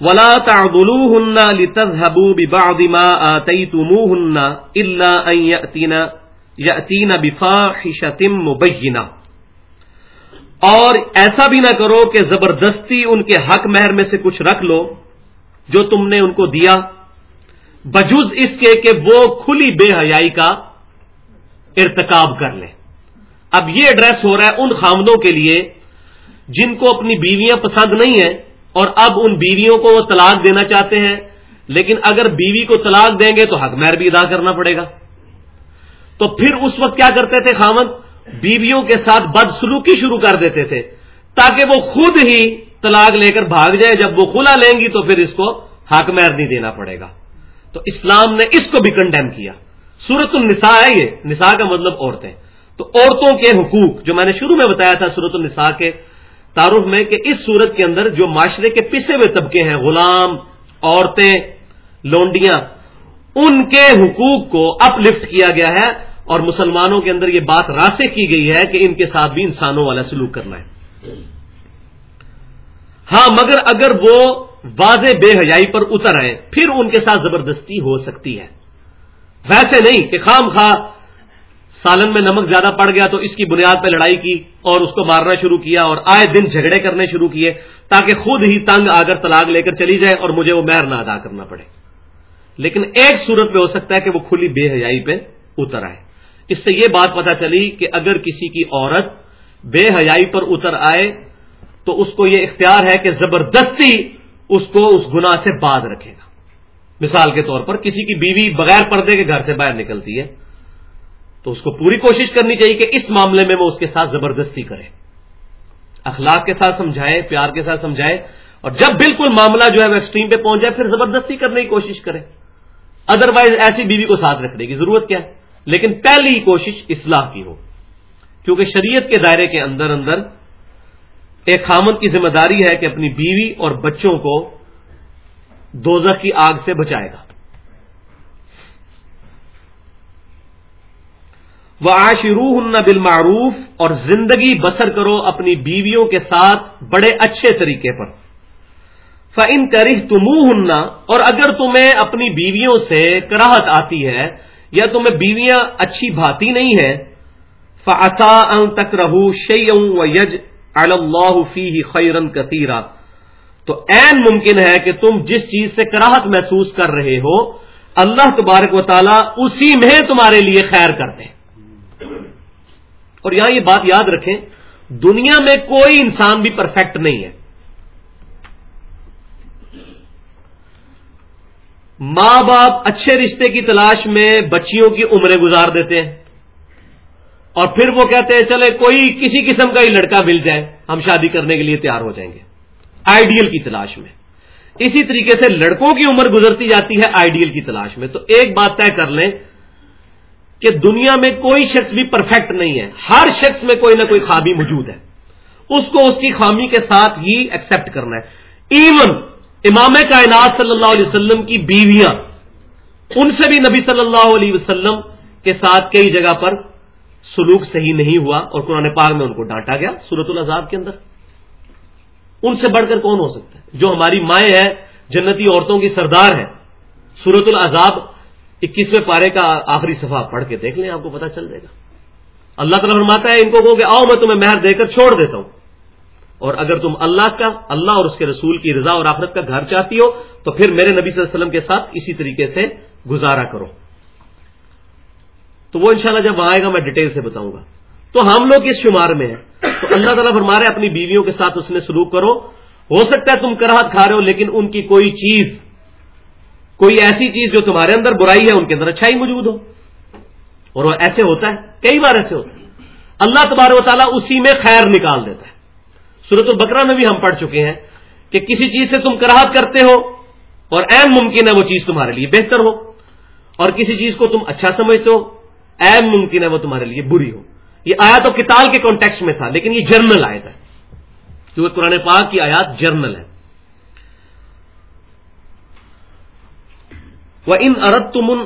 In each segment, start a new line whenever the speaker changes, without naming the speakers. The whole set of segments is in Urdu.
ولا تعضلوهن لتذهبوا ببعض ما آتيتموهن الا ان ياتين ياتين بفاحشه مبينه اور ایسا بھی نہ کرو کہ زبردستی ان کے حق مہر میں سے کچھ رکھ لو، جو تم نے ان کو دیا۔ بجز اس کے کہ وہ کھلی بے حیائی کا ارتکاب کر لیں اب یہ ایڈریس ہو رہا ہے ان خامدوں کے لیے جن کو اپنی بیویاں پسند نہیں ہیں۔ اور اب ان بیویوں کو وہ طلاق دینا چاہتے ہیں، لیکن اگر بیوی کو طلاق دیں گے تو حق مہر بھی ادا کرنا پڑے گا۔ تو پھر اس وقت کیا کرتے تھے خامد؟ بیویوں کے ساتھ بد سلوکی شروع کر دیتے تھے، تاکہ وہ خود ہی طلاق لے کر بھاگ جائے۔ جب وہ کھلا لیں گی تو پھر اس کو حق مہر نہیں دینا پڑے گا۔ تو اسلام نے اس کو بھی کنڈیم کیا۔ سورت النساء ہے یہ۔ نساء کا مطلب عورتیں۔ تو عورتوں کے حقوق، جو میں نے شروع میں بتایا تھا سورت النساء کے تعارف میں کہ اس صورت کے اندر جو معاشرے کے پسے ہوئے طبقے ہیں، غلام، عورتیں، لونڈیاں، ان کے حقوق کو اپ لفٹ کیا گیا ہے اور مسلمانوں کے اندر یہ بات راسے کی گئی ہے کہ ان کے ساتھ بھی انسانوں والا سلوک کرنا ہے۔ ہاں مگر اگر وہ واضح بے حیائی پر اتر آئے پھر ان کے ساتھ زبردستی ہو سکتی ہے۔ ویسے نہیں کہ خام خواہ سالن میں نمک زیادہ پڑ گیا تو اس کی بنیاد پہ لڑائی کی اور اس کو مارنا شروع کیا اور آئے دن جھگڑے کرنے شروع کیے تاکہ خود ہی تنگ آ کر طلاق لے کر چلی جائے اور مجھے وہ مہر نہ ادا کرنا پڑے۔ لیکن ایک صورت میں ہو سکتا ہے کہ وہ کھلی بے حیائی پہ اتر آئے۔ اس سے یہ بات پتا چلی کہ اگر کسی کی عورت بے حیائی پر اتر آئے تو اس کو یہ اختیار ہے کہ زبردستی اس کو اس گنا سے باز رکھے گا۔ مثال کے طور پر کسی کی بیوی بغیر پردے کے گھر سے باہر نکلتی ہے تو اس کو پوری کوشش کرنی چاہیے کہ اس معاملے میں وہ اس کے ساتھ زبردستی کرے۔ اخلاق کے ساتھ سمجھائے، پیار کے ساتھ سمجھائے، اور جب بالکل معاملہ جو ہے وہ ایکسٹریم پہ پہنچ جائے، پھر زبردستی کرنے کی کوشش کرے۔ ادروائز ایسی بیوی کو ساتھ رکھنے کی ضرورت کیا ہے؟ لیکن پہلی کوشش اصلاح کی ہو۔ کیونکہ شریعت کے دائرے کے اندر اندر ایک خامن کی ذمہ داری ہے کہ اپنی بیوی اور بچوں کو دوزخ کی آگ سے بچائے گا۔ وہ آشروح بالمعروف، اور زندگی بسر کرو اپنی بیویوں کے ساتھ بڑے اچھے طریقے پر۔ فن کرش تم اور اگر تمہیں اپنی بیویوں سے کراہت آتی ہے، یا تمہیں بیویاں اچھی بھاتی نہیں ہے فعطا ان تک رہو شی و یج اللہ فی خیرن کثیرا تو این ممکن ہے کہ تم جس چیز سے کراہت محسوس کر رہے ہو، اللہ تبارک و تعالی اسی میں تمہارے لیے خیر کرتے اور یہاں یہ بات یاد رکھیں، دنیا میں کوئی انسان بھی پرفیکٹ نہیں ہے۔ ماں باپ اچھے رشتے کی تلاش میں بچیوں کی عمریں گزار دیتے ہیں۔ اور پھر وہ کہتے ہیں، چلے، کوئی کسی قسم کا ہی لڑکا مل جائے، ہم شادی کرنے کے لیے تیار ہو جائیں گے۔ آئیڈیل کی تلاش میں۔ اسی طریقے سے لڑکوں کی عمر گزرتی جاتی ہے آئیڈیل کی تلاش میں۔ تو ایک بات طے کر لیں کہ دنیا میں کوئی شخص بھی پرفیکٹ نہیں ہے۔ ہر شخص میں کوئی نہ کوئی خامی موجود ہے۔ اس کو اس کی خامی کے ساتھ ہی ایکسپٹ کرنا ہے۔ ایون امام کائنات صلی اللہ علیہ وسلم کی بیویاں، ان سے بھی نبی صلی اللہ علیہ وسلم کے ساتھ کئی جگہ پر سلوک صحیح نہیں ہوا اور قرآن پاک میں ان کو ڈانٹا گیا سورت العذاب کے اندر۔ ان سے بڑھ کر کون ہو سکتا ہے؟ جو ہماری مائیں ہیں، جنتی عورتوں کی سردار ہے سورت العذاب اکیسویں پارے کا آخری صفحہ پڑھ کے دیکھ لیں، آپ کو پتا چل جائے گا۔ اللہ تعالیٰ فرماتا ہے، ان کو کہ آؤ میں تمہیں مہر دے کر چھوڑ دیتا ہوں۔ اور اگر تم اللہ کا، اللہ اور اس کے رسول کی رضا اور آخرت کا گھر چاہتی ہو، تو پھر میرے نبی صلی اللہ علیہ وسلم کے ساتھ اسی طریقے سے گزارا کرو۔ تو وہ انشاءاللہ جب آئے گا، میں ڈیٹیل سے بتاؤں گا۔ تو ہم لوگ اس شمار میں ہیں۔ تو اللہ تعالیٰ فرما رہے اپنی بیویوں کے ساتھ اس نے سلوک کرو۔ ہو سکتا ہے تم کراہت کھا رہے ہو، لیکن ان کی کوئی چیز کوئی ایسی چیز جو تمہارے اندر برائی ہے، ان کے اندر اچھائی موجود ہو۔ اور وہ ایسے ہوتا ہے، کئی بار ایسے ہوتا ہے۔ اللہ تبارک و تعالیٰ اسی میں خیر نکال دیتا ہے۔ صورت البکرا میں بھی ہم پڑھ چکے ہیں کہ کسی چیز سے تم کراہت کرتے ہو اور اہم ممکن ہے وہ چیز تمہارے لیے بہتر ہو۔ اور کسی چیز کو تم اچھا سمجھتے ہو، اہم ممکن ہے وہ تمہارے لیے بری ہو۔ یہ آیا تو کتاب کے کانٹیکس میں تھا، لیکن یہ جرنل آیا تھا کیونکہ قرآن پاک کی آیات جرنل ہے۔ وہ ان ارد تمن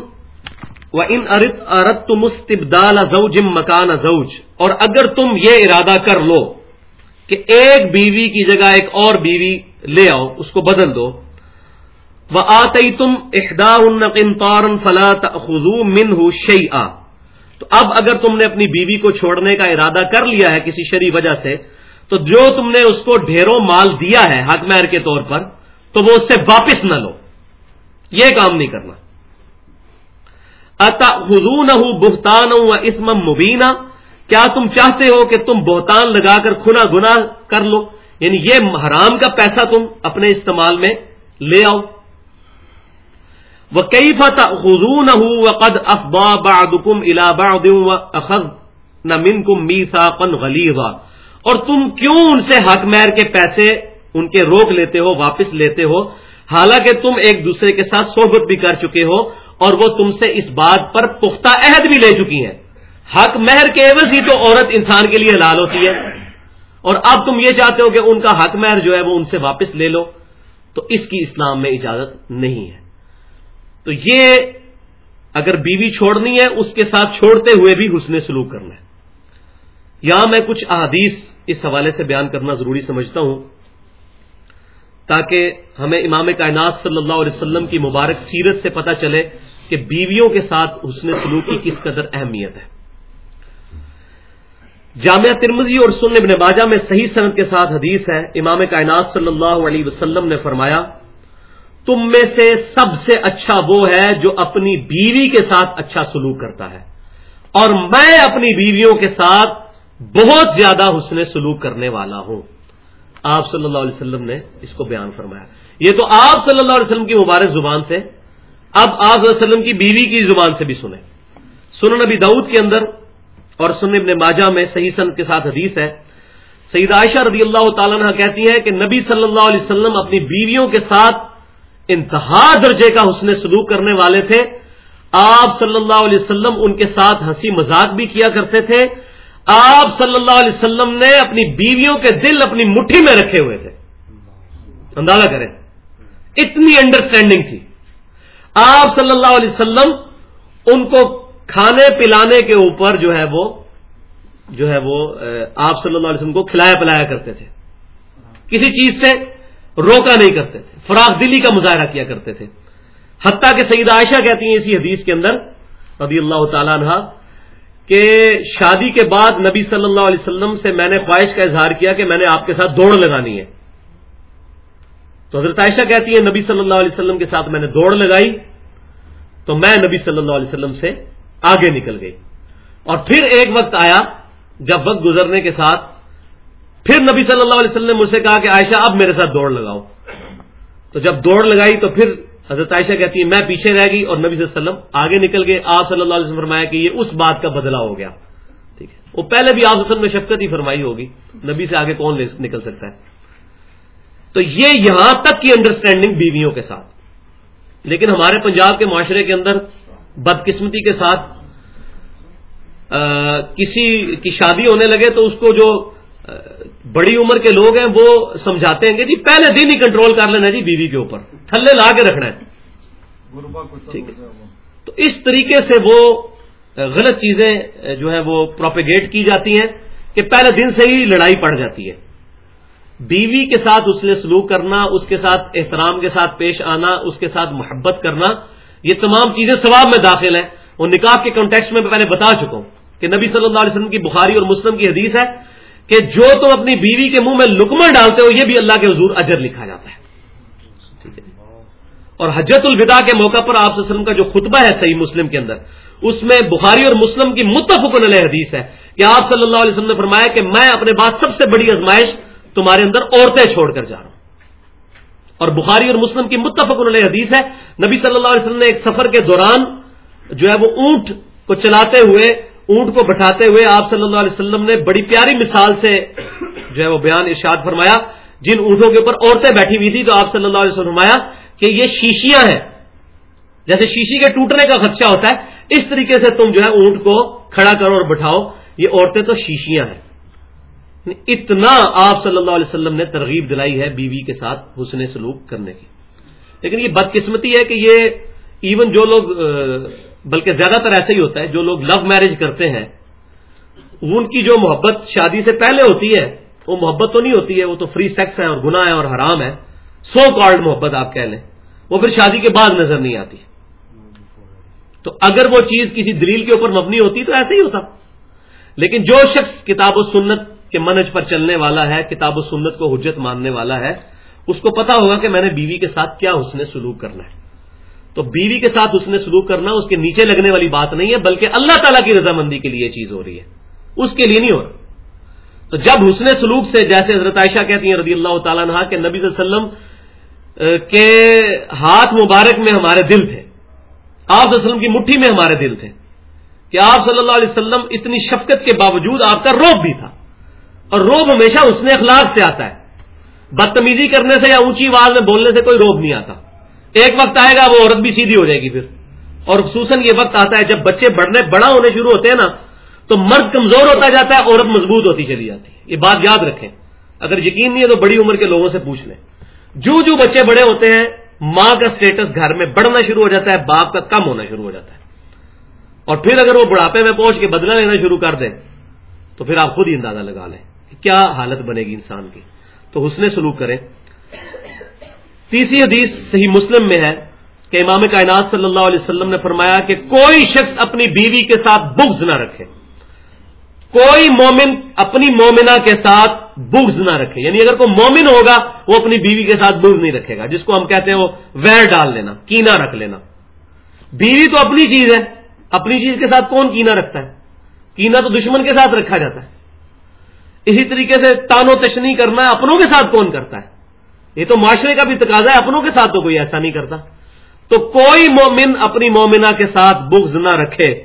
وہ ان ارد تم استبدال زوجم مکان زوج۔ اور اگر تم یہ ارادہ کر لو کہ ایک بیوی کی جگہ ایک اور بیوی لے آؤ، اس کو بدل دو۔ وہ آتی تم احدا فلا خزو من ہو تو اب اگر تم نے اپنی بیوی کو چھوڑنے کا ارادہ کر لیا ہے کسی شری وجہ سے، تو جو تم نے اس کو ڈھیروں مال دیا ہے حق مہر کے طور پر، تو وہ اس سے واپس نہ لو۔ یہ کام نہیں کرنا۔ اتا حضون بہتان ہوں اسم مبینہ کیا تم چاہتے ہو کہ تم بہتان لگا کر کھنا گنا کر لو؟ یعنی یہ حرام کا پیسہ تم اپنے استعمال میں لے آؤ۔ وہ کئی فتح حضون ہوں و قد افبا بادم الاباد اخذ نہ من کم میسا پن اور تم کیوں ان سے حق مہر کے پیسے ان کے روک لیتے ہو، واپس لیتے ہو؟ حالانکہ تم ایک دوسرے کے ساتھ صحبت بھی کر چکے ہو اور وہ تم سے اس بات پر پختہ عہد بھی لے چکی ہیں۔ حق مہر کے عوض ہی تو عورت انسان کے لیے حلال ہوتی ہے۔ اور اب تم یہ چاہتے ہو کہ ان کا حق مہر جو ہے وہ ان سے واپس لے لو۔ تو اس کی اسلام میں اجازت نہیں ہے۔ تو یہ اگر بیوی چھوڑنی ہے، اس کے ساتھ چھوڑتے ہوئے بھی حسن سلوک کرنا ہے۔ یہاں میں کچھ احادیث اس حوالے سے بیان کرنا ضروری سمجھتا ہوں۔ تاکہ ہمیں امام کائنات صلی اللہ علیہ وسلم کی مبارک سیرت سے پتہ چلے کہ بیویوں کے ساتھ حسن سلوک کی کس قدر اہمیت ہے۔ جامعہ ترمزی اور سن ابن باجہ میں صحیح صنعت کے ساتھ حدیث ہے۔ امام کائنات صلی اللہ علیہ وسلم نے فرمایا، تم میں سے سب سے اچھا وہ ہے جو اپنی بیوی کے ساتھ اچھا سلوک کرتا ہے۔ اور میں اپنی بیویوں کے ساتھ بہت زیادہ حسن سلوک کرنے والا ہوں۔ آپ صلی اللہ علیہ وسلم نے اس کو بیان فرمایا۔ یہ تو آپ صلی اللہ علیہ وسلم کی مبارک زبان سے اب آپ صلی اللہ علیہ وسلم کی بیوی کی زبان سے بھی سنیں۔ سن نبی دعود کے اندر اور سن ابن ماجہ میں صحیح سن کے ساتھ حدیث ہے۔ سعید عائشہ رضی اللہ تعالیٰ عنہ کہتی ہیں کہ نبی صلی اللہ علیہ وسلم اپنی بیویوں کے ساتھ انتہا درجے کا حسن سلوک کرنے والے تھے۔ آپ صلی اللہ علیہ وسلم ان کے ساتھ ہنسی مذاق بھی کیا کرتے تھے۔ آپ صلی اللہ علیہ وسلم نے اپنی بیویوں کے دل اپنی مٹھی میں رکھے ہوئے تھے۔ اندازہ کریں۔ اتنی انڈرسٹینڈنگ تھی۔ آپ صلی اللہ علیہ وسلم ان کو کھانے پلانے کے اوپر جو ہے وہ جو ہے وہ آپ صلی اللہ علیہ وسلم کو کھلایا پلایا کرتے تھے۔ کسی چیز سے روکا نہیں کرتے تھے۔ فراغ دلی کا مظاہرہ کیا کرتے تھے۔ حتیٰ کہ سعید عائشہ کہتی ہیں اسی حدیث کے اندر رضی اللہ تعالیٰ عنہ کہ شادی کے بعد نبی صلی اللہ علیہ وسلم سے میں نے خواہش کا اظہار کیا کہ میں نے آپ کے ساتھ دوڑ لگانی ہے۔ تو حضرت عائشہ کہتی ہے نبی صلی اللہ علیہ وسلم کے ساتھ میں نے دوڑ لگائی۔ تو میں نبی صلی اللہ علیہ وسلم سے آگے نکل گئی۔ اور پھر ایک وقت آیا، جب وقت گزرنے کے ساتھ پھر نبی صلی اللہ علیہ وسلم نے مجھ سے کہا کہ عائشہ، اب میرے ساتھ دوڑ لگاؤ۔ تو جب دوڑ لگائی تو پھر حضرت عائشہ کہتی ہے، میں پیچھے رہ گئی اور نبی صلی اللہ علیہ وسلم آگے نکل گئے۔ آپ صلی اللہ علیہ وسلم فرمایا کہ یہ اس بات کا بدلا ہو گیا۔ ٹھیک ہے۔ وہ پہلے بھی آپ وسلم میں شفقت ہی فرمائی ہوگی۔ نبی سے آگے کون نکل سکتا ہے؟ تو یہ یہاں تک کی انڈرسٹینڈنگ بیویوں کے ساتھ۔ لیکن ہمارے پنجاب کے معاشرے کے اندر بدقسمتی کے ساتھ کسی کی شادی ہونے لگے تو اس کو جو بڑی عمر کے لوگ ہیں وہ سمجھاتے ہیں کہ جی پہلے دن ہی کنٹرول کر لینا جی بیوی کے اوپر تھلے لا کے رکھنا ہے۔ ٹھیک ہے۔ تو اس طریقے سے وہ غلط چیزیں جو ہے وہ پروپیگیٹ کی جاتی ہیں کہ پہلے دن سے ہی لڑائی پڑ جاتی ہے۔ بیوی کے ساتھ اس نے سلوک کرنا اس کے ساتھ احترام کے ساتھ پیش آنا اس کے ساتھ محبت کرنا یہ تمام چیزیں ثواب میں داخل ہیں۔ اور نکاح کے کانٹیکس میں پہلے بتا چکا ہوں کہ نبی صلی اللہ علیہ وسلم کی بخاری اور مسلم کی حدیث ہے کہ جو تم اپنی بیوی کے منہ میں لکمن ڈالتے ہو، یہ بھی اللہ کے حضور اجر لکھا جاتا ہے۔ ٹھیک ہے؟ اور حجت الوداع کے موقع پر آپ وسلم کا جو خطبہ ہے صحیح مسلم کے اندر، اس میں بخاری اور مسلم کی متفق علیہ حدیث ہے کہ آپ صلی اللہ علیہ وسلم نے فرمایا کہ میں اپنے بعد سب سے بڑی ازمائش تمہارے اندر عورتیں چھوڑ کر جا رہا ہوں۔ اور بخاری اور مسلم کی متفق علیہ حدیث ہے، نبی صلی اللہ علیہ وسلم نے ایک سفر کے دوران جو ہے وہ اونٹ کو چلاتے ہوئے اونٹ کو بٹھاتے ہوئے آپ صلی اللہ علیہ وسلم نے بڑی پیاری مثال سے جو ہے وہ بیان ارشاد فرمایا۔ جن اونٹوں کے اوپر عورتیں بیٹھی ہوئی تھی تو آپ صلی اللہ علیہ وسلم فرمایا کہ یہ شیشیاں ہیں۔ جیسے شیشی کے ٹوٹنے کا خدشہ ہوتا ہے، اس طریقے سے تم جو ہے اونٹ کو کھڑا کرو اور بٹھاؤ۔ یہ عورتیں تو شیشیاں ہیں۔ اتنا آپ صلی اللہ علیہ وسلم نے ترغیب دلائی ہے بیوی کے ساتھ حسن سلوک کرنے کی۔ لیکن یہ بدقسمتی ہے کہ یہ ایون جو لوگ بلکہ زیادہ تر ایسا ہی ہوتا ہے، جو لوگ لو میرج کرتے ہیں، ان کی جو محبت شادی سے پہلے ہوتی ہے، وہ محبت تو نہیں ہوتی ہے، وہ تو فری سیکس ہے اور گناہ ہے اور حرام ہے۔ سو کالڈ محبت آپ کہہ لیں۔ وہ پھر شادی کے بعد نظر نہیں آتی۔ تو اگر وہ چیز کسی دلیل کے اوپر مبنی ہوتی تو ایسا ہی ہوتا۔ لیکن جو شخص کتاب و سنت کے منج پر چلنے والا ہے، کتاب و سنت کو حجت ماننے والا ہے، اس کو پتا ہوگا کہ میں نے بیوی کے ساتھ کیا حسن سلوک کرنا ہے۔ تو بیوی کے ساتھ حسن سلوک کرنا اس کے نیچے لگنے والی بات نہیں ہے، بلکہ اللہ تعالیٰ کی رضامندی کے لیے یہ چیز ہو رہی ہے۔ اس کے لیے نہیں ہو رہا۔ تو جب حسن سلوک سے، جیسے حضرت عائشہ کہتی ہیں رضی اللہ تعالیٰ عنہ کہ نبی صلی اللہ علیہ وسلم کے ہاتھ مبارک میں ہمارے دل تھے۔ آپ صلی اللہ علیہ وسلم کی مٹھی میں ہمارے دل تھے۔ کہ آپ صلی اللہ علیہ وسلم اتنی شفقت کے باوجود آپ کا روب بھی تھا۔ اور روب ہمیشہ اس نے اخلاق سے آتا ہے۔ بدتمیزی کرنے سے یا اونچی آواز میں بولنے سے کوئی روب نہیں آتا۔ ایک وقت آئے گا، وہ عورت بھی سیدھی ہو جائے گی پھر۔ اور خصوصاً یہ وقت آتا ہے جب بچے بڑھنے، بڑا ہونے شروع ہوتے ہیں نا، تو مرد کمزور ہوتا جاتا ہے، عورت مضبوط ہوتی چلی جاتی ہے۔ یہ بات یاد رکھیں۔ اگر یقین نہیں ہے تو بڑی عمر کے لوگوں سے پوچھ لیں۔ جو جو بچے بڑے ہوتے ہیں، ماں کا سٹیٹس گھر میں بڑھنا شروع ہو جاتا ہے، باپ کا کم ہونا شروع ہو جاتا ہے۔ اور پھر اگر وہ بڑھاپے میں پہنچ کے بدلا لینا شروع کر دیں، تو پھر آپ خود ہی اندازہ لگا لیں کہ کیا حالت بنے گی انسان کی۔ تو حسن سلوک کریں۔ تیسری حدیث صحیح مسلم میں ہے کہ امام کائنات صلی اللہ علیہ وسلم نے فرمایا کہ کوئی شخص اپنی بیوی کے ساتھ بغض نہ رکھے۔ کوئی مومن اپنی مومنا کے ساتھ بغض نہ رکھے۔ یعنی اگر کوئی مومن ہوگا، وہ اپنی بیوی کے ساتھ بغض نہیں رکھے گا، جس کو ہم کہتے ہیں وہ ویر ڈال لینا، کینا رکھ لینا۔ بیوی تو اپنی چیز ہے، اپنی چیز کے ساتھ کون کینا رکھتا ہے؟ کینا تو دشمن کے ساتھ رکھا جاتا ہے۔ اسی طریقے سے تانو تشنی کرنا اپنوں کے ساتھ کون کرتا ہے؟ یہ تو معاشرے کا بھی تقاضا ہے، اپنوں کے ساتھ تو کوئی ایسا نہیں کرتا۔ تو کوئی مومن اپنی مومنا کے ساتھ بغض نہ رکھے۔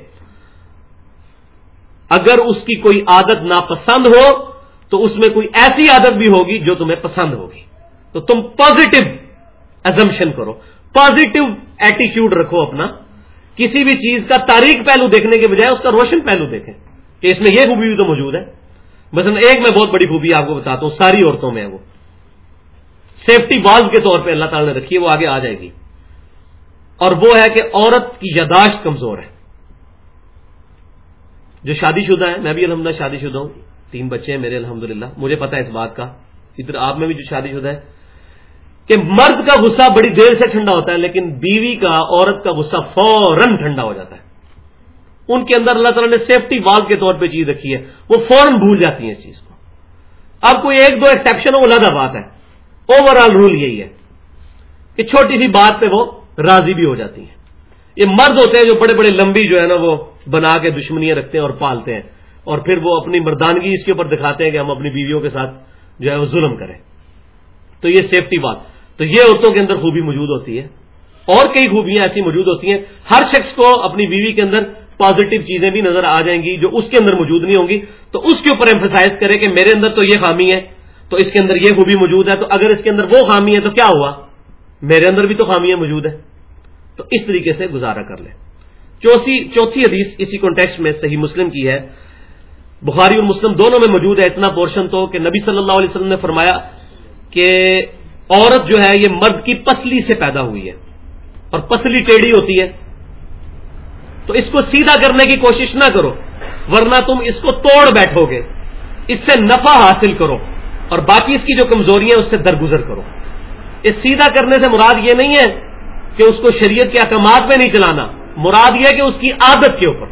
اگر اس کی کوئی عادت ناپسند ہو، تو اس میں کوئی ایسی عادت بھی ہوگی جو تمہیں پسند ہوگی۔ تو تم پازیٹو ایزمشن کرو۔ پازیٹو ایٹیچیوڈ رکھو اپنا۔ کسی بھی چیز کا تاریخ پہلو دیکھنے کے بجائے اس کا روشن پہلو دیکھیں کہ اس میں یہ خوبی بھی تو موجود ہے۔ مثلا ایک میں بہت بڑی خوبی آپ کو بتاتا ہوں، ساری عورتوں میں ہے وہ۔ سیفٹی والو کے طور پہ اللہ تعالی نے رکھی ہے، وہ آگے آ جائے گی۔ اور وہ ہے کہ عورت کی یاداشت کمزور ہے۔ جو شادی شدہ ہے میں بھی الحمد شادی شدہ ہوں۔ تین بچے ہیں میرے الحمد مجھے پتا ہے اس بات کا۔ ادھر آپ میں بھی جو شادی شدہ ہے، کہ مرد کا غصہ بڑی دیر سے ٹھنڈا ہوتا ہے، لیکن بیوی کا، عورت کا غصہ فوراً ٹھنڈا ہو جاتا ہے۔ ان کے اندر اللہ تعالیٰ نے سیفٹی وال کے طور پہ چیز رکھی ہے۔ وہ فوراً بھول جاتی ہیں اس چیز کو۔ اب کوئی ایک دو ایکسپشن وہ لگا بات ہے۔ اوور آل رول یہی ہے کہ چھوٹی سی بات پہ وہ راضی بھی ہو جاتی ہیں۔ یہ مرد ہوتے ہیں جو بڑے بڑے لمبی جو ہے نا وہ بنا کے دشمنیاں رکھتے ہیں اور پالتے ہیں اور پھر وہ اپنی مردانگی اس کے اوپر دکھاتے ہیں کہ ہم اپنی بیویوں کے ساتھ جو ہے وہ ظلم کریں۔ تو یہ سیفٹی بات۔ تو یہ عورتوں کے اندر خوبی موجود ہوتی ہے۔ اور کئی خوبیاں ایسی موجود ہوتی ہیں۔ ہر شخص کو اپنی بیوی کے اندر پازیٹو چیزیں بھی نظر آ جائیں گی جو اس کے اندر موجود نہیں ہوں گی۔ تو اس کے اوپر ایمفسائز کرے کہ میرے اندر تو یہ خامی ہے۔ تو اس کے اندر یہ خوبی موجود ہے، تو اگر اس کے اندر وہ خامی ہے تو کیا ہوا؟ میرے اندر بھی تو خامیاں موجود ہیں تو اس طریقے سے گزارا کر لیں۔ چوتھی حدیث اسی کانٹیکس میں صحیح مسلم کی ہے۔ بخاری اور مسلم دونوں میں موجود ہے، اتنا پورشن تو کہ نبی صلی اللہ علیہ وسلم نے فرمایا کہ عورت جو ہے، یہ مرد کی پسلی سے پیدا ہوئی ہے اور پسلی ٹیڑھی ہوتی ہے۔ تو اس کو سیدھا کرنے کی کوشش نہ کرو، ورنہ تم اس کو توڑ بیٹھو گے۔ اس سے نفع حاصل کرو۔ اور باقی اس کی جو کمزوریاں اس سے درگزر کرو۔ اس سیدھا کرنے سے مراد یہ نہیں ہے کہ اس کو شریعت کے احکامات میں نہیں چلانا، مراد یہ کہ اس کی عادت کے اوپر۔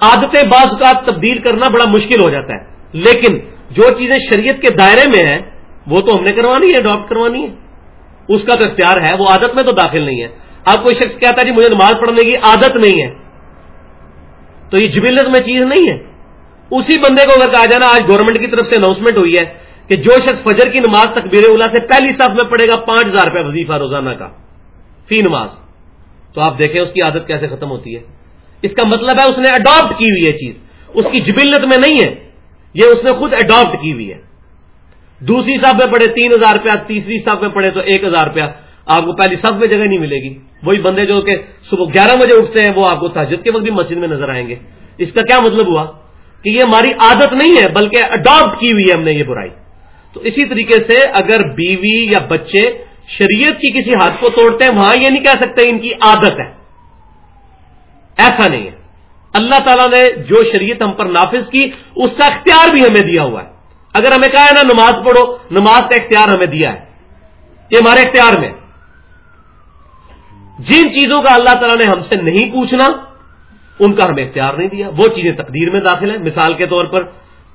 عادتیں بعض کا تبدیل کرنا بڑا مشکل ہو جاتا ہے، لیکن جو چیزیں شریعت کے دائرے میں ہیں، وہ تو ہم نے کروانی ہے اڈاپٹ کروانی ہے۔ اس کا تو اختیار ہے، وہ عادت میں تو داخل نہیں ہے۔ اب کوئی شخص کہتا ہے جی مجھے نماز پڑھنے کی عادت نہیں ہے، تو یہ جبلت میں چیز نہیں ہے۔ اسی بندے کو اگر کہا جانا آج گورنمنٹ کی طرف سے اناؤنسمنٹ ہوئی ہے کہ جو شخص فجر کی نماز تکبیر اولا سے پہلی صف میں پڑے گا، پانچ ہزار روپے وظیفہ روزانہ کا، فی نماز۔ تو آپ دیکھیں اس کی عادت کیسے ختم ہوتی ہے۔ اس کا مطلب ہے اس نے اڈاپٹ کی ہوئی ہے چیز۔ اس کی جبلت میں نہیں ہے، یہ اس نے خود اڈاپٹ کی ہوئی ہے۔ دوسری صف میں پڑے تین ہزار روپیہ، تیسری صف میں پڑے تو ایک ہزار روپیہ۔ آپ کو پہلی صف میں جگہ نہیں ملے گی۔ وہی بندے جو کہ صبح گیارہ بجے اٹھتے ہیں، وہ آپ کو تحجد کے وقت بھی مسجد میں نظر آئیں گے۔ اس کا کیا مطلب ہوا؟ کہ یہ ہماری عادت نہیں ہے، بلکہ اڈاپٹ کی ہوئی ہے ہم نے یہ برائی۔ تو اسی طریقے سے اگر بیوی یا بچے شریعت کی کسی ہاتھ کو توڑتے ہیں، وہاں یہ نہیں کہہ سکتے ان کی عادت ہے۔ ایسا نہیں ہے۔ اللہ تعالیٰ نے جو شریعت ہم پر نافذ کی، اس کا اختیار بھی ہمیں دیا ہوا ہے۔ اگر ہمیں کہا ہے نا، نماز پڑھو، نماز کا اختیار ہمیں دیا ہے۔ یہ ہمارے اختیار میں۔ جن چیزوں کا اللہ تعالیٰ نے ہم سے نہیں پوچھنا ان کا ہمیں اختیار نہیں دیا۔ وہ چیزیں تقدیر میں داخل ہیں۔ مثال کے طور پر،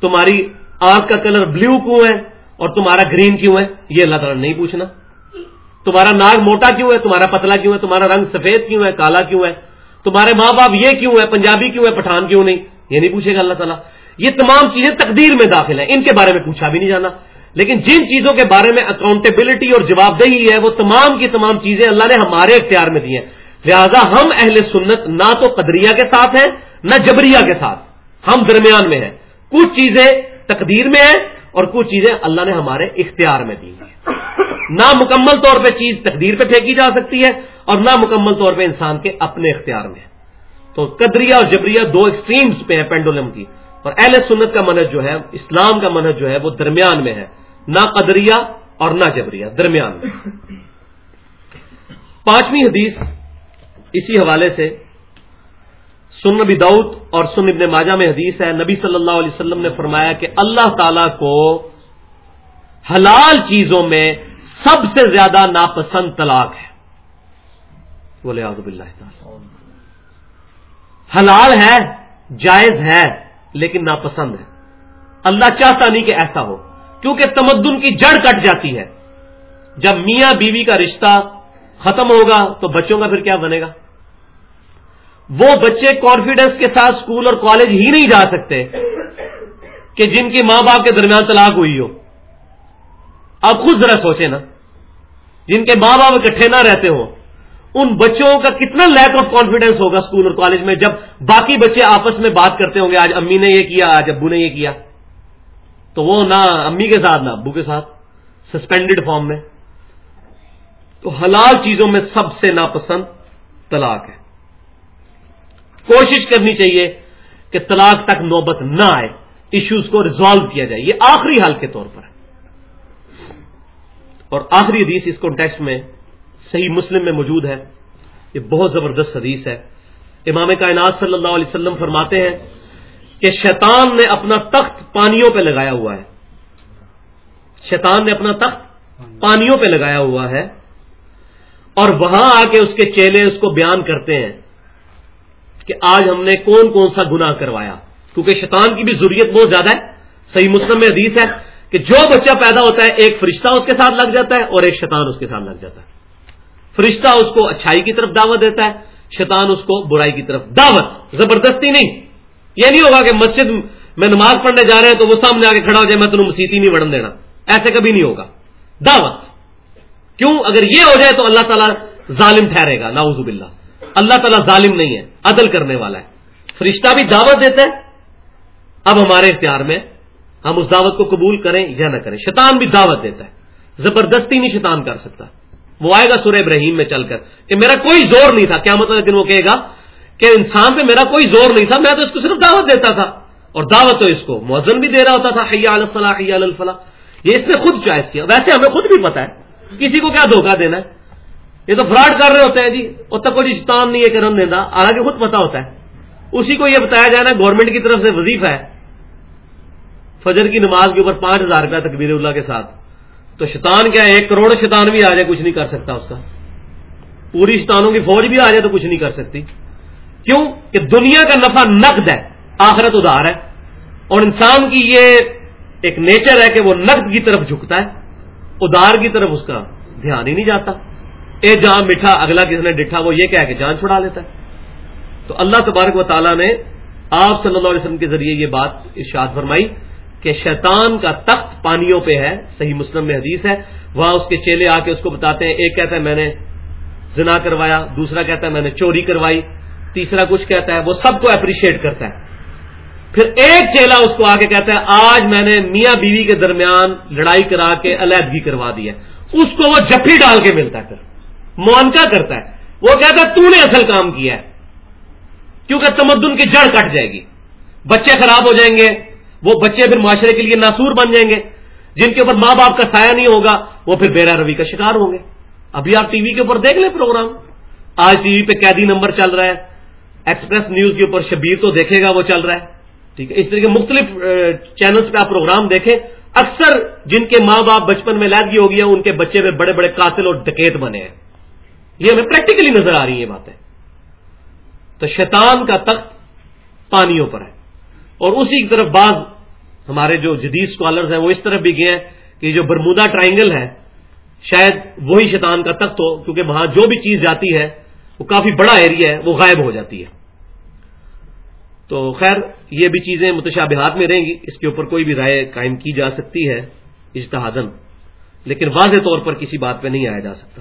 تمہاری آنکھ کا کلر بلیو کیوں ہے اور تمہارا گرین کیوں ہے؟ یہ اللہ تعالیٰ نہیں پوچھنا۔ تمہارا ناگ موٹا کیوں ہے؟ تمہارا پتلا کیوں ہے؟ تمہارا رنگ سفید کیوں ہے؟ کالا کیوں ہے؟ تمہارے ماں باپ یہ کیوں ہے پنجابی کیوں ہے پٹھان کیوں نہیں؟ یہ نہیں پوچھے گا اللہ تعالیٰ۔ یہ تمام چیزیں تقدیر میں داخل ہیں۔ ان کے بارے میں پوچھا بھی نہیں جانا۔ لیکن جن چیزوں کے بارے میں اکاؤنٹیبلٹی اور جواب دہی ہے، وہ تمام کی تمام چیزیں اللہ نے ہمارے اختیار میں دی ہیں۔ لہذا ہم اہل سنت نہ تو قدریہ کے ساتھ ہیں، نہ جبریہ کے ساتھ۔ ہم درمیان میں ہیں۔ کچھ چیزیں تقدیر میں ہیں اور کچھ چیزیں اللہ نے ہمارے اختیار میں دی ہیں۔ نہ مکمل طور پہ چیز تقدیر پہ پھینکی جا سکتی ہے اور نہ مکمل طور پہ انسان کے اپنے اختیار میں تو قدریہ اور جبریہ دو ایکسٹریمز پہ ہیں پینڈولم کی۔ اور اہل سنت کا منج جو ہے، اسلام کا منج جو ہے، وہ درمیان میں ہے۔ نہ قدریہ اور نہ جبریہ، درمیان میں۔ پانچویں حدیث اسی حوالے سے سن نبی دعود اور سن ابن ماجہ میں حدیث ہے، نبی صلی اللہ علیہ وسلم نے فرمایا کہ اللہ تعالی کو حلال چیزوں میں سب سے زیادہ ناپسند طلاق ہے۔ بولے آزب اللہ تعالی۔ حلال ہے، جائز ہے، لیکن ناپسند ہے۔ اللہ چاہتا نہیں کہ ایسا ہو، کیونکہ تمدن کی جڑ کٹ جاتی ہے۔ جب میاں بیوی کا رشتہ ختم ہوگا تو بچوں کا پھر کیا بنے گا؟ وہ بچے کانفیڈنس کے ساتھ اسکول اور کالج ہی نہیں جا سکتے کہ جن کی ماں باپ کے درمیان طلاق ہوئی ہو۔ آپ خود ذرا سوچیں نا، جن کے ماں باپ اکٹھے نہ رہتے ہو ان بچوں کا کتنا لیک آف کانفیڈینس ہوگا اسکول اور کالج میں جب باقی بچے آپس میں بات کرتے ہوں گے، آج امی نے یہ کیا، آج ابو نے یہ کیا۔ تو وہ نہ امی کے ساتھ، نہ ابو کے ساتھ سسپینڈڈ فارم میں۔ تو حلال چیزوں میں سب سے ناپسند طلاق ہے۔ کوشش کرنی چاہیے کہ طلاق تک نوبت نہ آئے ایشوز کو ریزالو کیا جائے۔ یہ آخری حال کے طور پر ہے۔ اور آخری حدیث اس کانٹیکس میں صحیح مسلم میں موجود ہے۔ یہ بہت زبردست حدیث ہے۔ امام کائنات صلی اللہ علیہ وسلم فرماتے ہیں کہ شیطان نے اپنا تخت پانیوں پہ لگایا ہوا ہے۔ شیطان نے اپنا تخت پانیوں پہ لگایا ہوا ہے۔ اور وہاں آ کے اس کے چیلے اس کو بیان کرتے ہیں۔ کہ آج ہم نے کون کون سا گنا کروایا۔ کیونکہ شیطان کی بھی ضروریت بہت زیادہ ہے۔ صحیح مسلم میں حدیث ہے کہ جو بچہ پیدا ہوتا ہے، ایک فرشتہ اس کے ساتھ لگ جاتا ہے اور ایک شیطان اس کے ساتھ لگ جاتا ہے۔ فرشتہ اس کو اچھائی کی طرف دعوت دیتا ہے، شیطان اس کو برائی کی طرف دعوت، زبردستی نہیں۔ یہ نہیں ہوگا کہ مسجد میں نماز پڑھنے جا رہے ہیں تو وہ سامنے آ کے کھڑا ہو جائے، میں تمہیں مسیحی نہیں بڑھن دینا۔ ایسے کبھی نہیں ہوگا۔ دعوت۔ کیوں؟ اگر یہ ہو جائے تو اللہ تعالیٰ ظالم ٹھہرے گا ناؤز باللہ۔ اللہ تعالیٰ ظالم نہیں ہے، عدل کرنے والا ہے۔ فرشتہ بھی دعوت دیتا ہے، اب ہمارے اختیار میں ہم اس دعوت کو قبول کریں یا نہ کریں۔ شیطان بھی دعوت دیتا ہے۔ زبردستی نہیں شیطان کر سکتا۔ وہ آئے گا سورہ ابراہیم میں چل کر کہ میرا کوئی زور نہیں تھا۔ کیا مطلب دن وہ کہے گا کہ انسان پہ میرا کوئی زور نہیں تھا، میں تو اس کو صرف دعوت دیتا تھا۔ اور دعوت تو اس کو موزن بھی دے رہا ہوتا تھا حیا الفلاح حیا الفلاح۔ یہ اس نے خود چوائس کیا۔ ویسے ہمیں خود بھی پتا ہے۔ کسی کو کیا دھوکہ دینا ہے؟ یہ تو فراڈ کر رہے ہوتے ہیں جی اور تک کوئی شیطان نہیں ہے کرم دینا، حالانکہ خود پتا ہوتا ہے۔ اسی کو یہ بتایا جانا گورنمنٹ کی طرف سے وظیفہ ہے۔ فجر کی نماز کے اوپر پانچ ہزار روپیہ تقبیر اللہ کے ساتھ۔ تو شیطان کیا ہے؟ ایک کروڑ شیطان بھی آ جائے، کچھ نہیں کر سکتا اس کا۔ پوری شیطانوں کی فوج بھی آ جائے تو کچھ نہیں کر سکتی۔ کیوں؟ کہ دنیا کا نفع نقد ہے، آخرت ادار ہے۔ اور انسان کی یہ ایک نیچر ہے کہ وہ نقد کی طرف جھکتا ہے ادار کی طرف اس کا دھیان ہی نہیں جاتا۔ اے جان میٹھا اگلا کسی نے ڈٹھا، وہ یہ کہہ کہ جان چھڑا لیتا ہے۔ تو اللہ تبارک و تعالیٰ نے آپ صلی اللہ علیہ وسلم کے ذریعے یہ بات ارشاد فرمائی کہ شیطان کا تخت پانیوں پہ ہے، صحیح مسلم میں حدیث ہے۔ وہاں اس کے چیلے آ کے اس کو بتاتے ہیں، ایک کہتا ہے میں نے زنا کروایا، دوسرا کہتا ہے میں نے چوری کروائی، تیسرا کچھ کہتا ہے، وہ سب کو اپریشیٹ کرتا ہے۔ پھر ایک چیلا اس کو آ کے کہتا ہے، آج میں نے میاں بیوی کے درمیان لڑائی کرا کے علیحدگی کروا دی ہے۔ اس کو وہ جفی ڈال کے ملتا ہے پھر۔ موانکا کرتا ہے۔ وہ کہتا ہے، تو نے اصل کام کیا ہے۔ کیونکہ تمدن کی جڑ کٹ جائے گی۔ بچے خراب ہو جائیں گے۔ وہ بچے پھر معاشرے کے لیے ناسور بن جائیں گے۔ جن کے اوپر ماں باپ کا سایہ نہیں ہوگا، وہ پھر بیرا روی کا شکار ہوں گے۔ ابھی آپ ٹی وی کے اوپر دیکھ لیں پروگرام۔ آج ٹی وی پہ قیدی نمبر چل رہا ہے۔ ایکسپریس نیوز کے اوپر شبیر تو دیکھے گا، وہ چل رہا ہے۔ ٹھیک ہے، اس طرح کے مختلف چینلز پہ آپ پروگرام دیکھیں۔ اکثر جن کے ماں باپ بچپن میں لادگی ہو گیا ان کے بچے میں بڑے بڑے قاتل اور ڈکیت بنے ہیں۔ یہ ہمیں پریکٹیکلی نظر آ رہی ہیں باتیں۔ تو شیطان کا تخت پانیوں پر ہے۔ اور اسی کی طرف بعض ہمارے جو جدید اسکالرز ہیں وہ اس طرف بھی گئے ہیں کہ جو برمودا ٹرائنگل ہے، شاید وہی شیطان کا تخت ہو، کیونکہ وہاں جو بھی چیز جاتی ہے، وہ کافی بڑا ایریا ہے، وہ غائب ہو جاتی ہے۔ تو خیر، یہ بھی چیزیں متشابہات میں رہیں گی، اس کے اوپر کوئی بھی رائے قائم کی جا سکتی ہے اجتہادن لیکن واضح طور پر کسی بات پہ نہیں آیا جا سکتا۔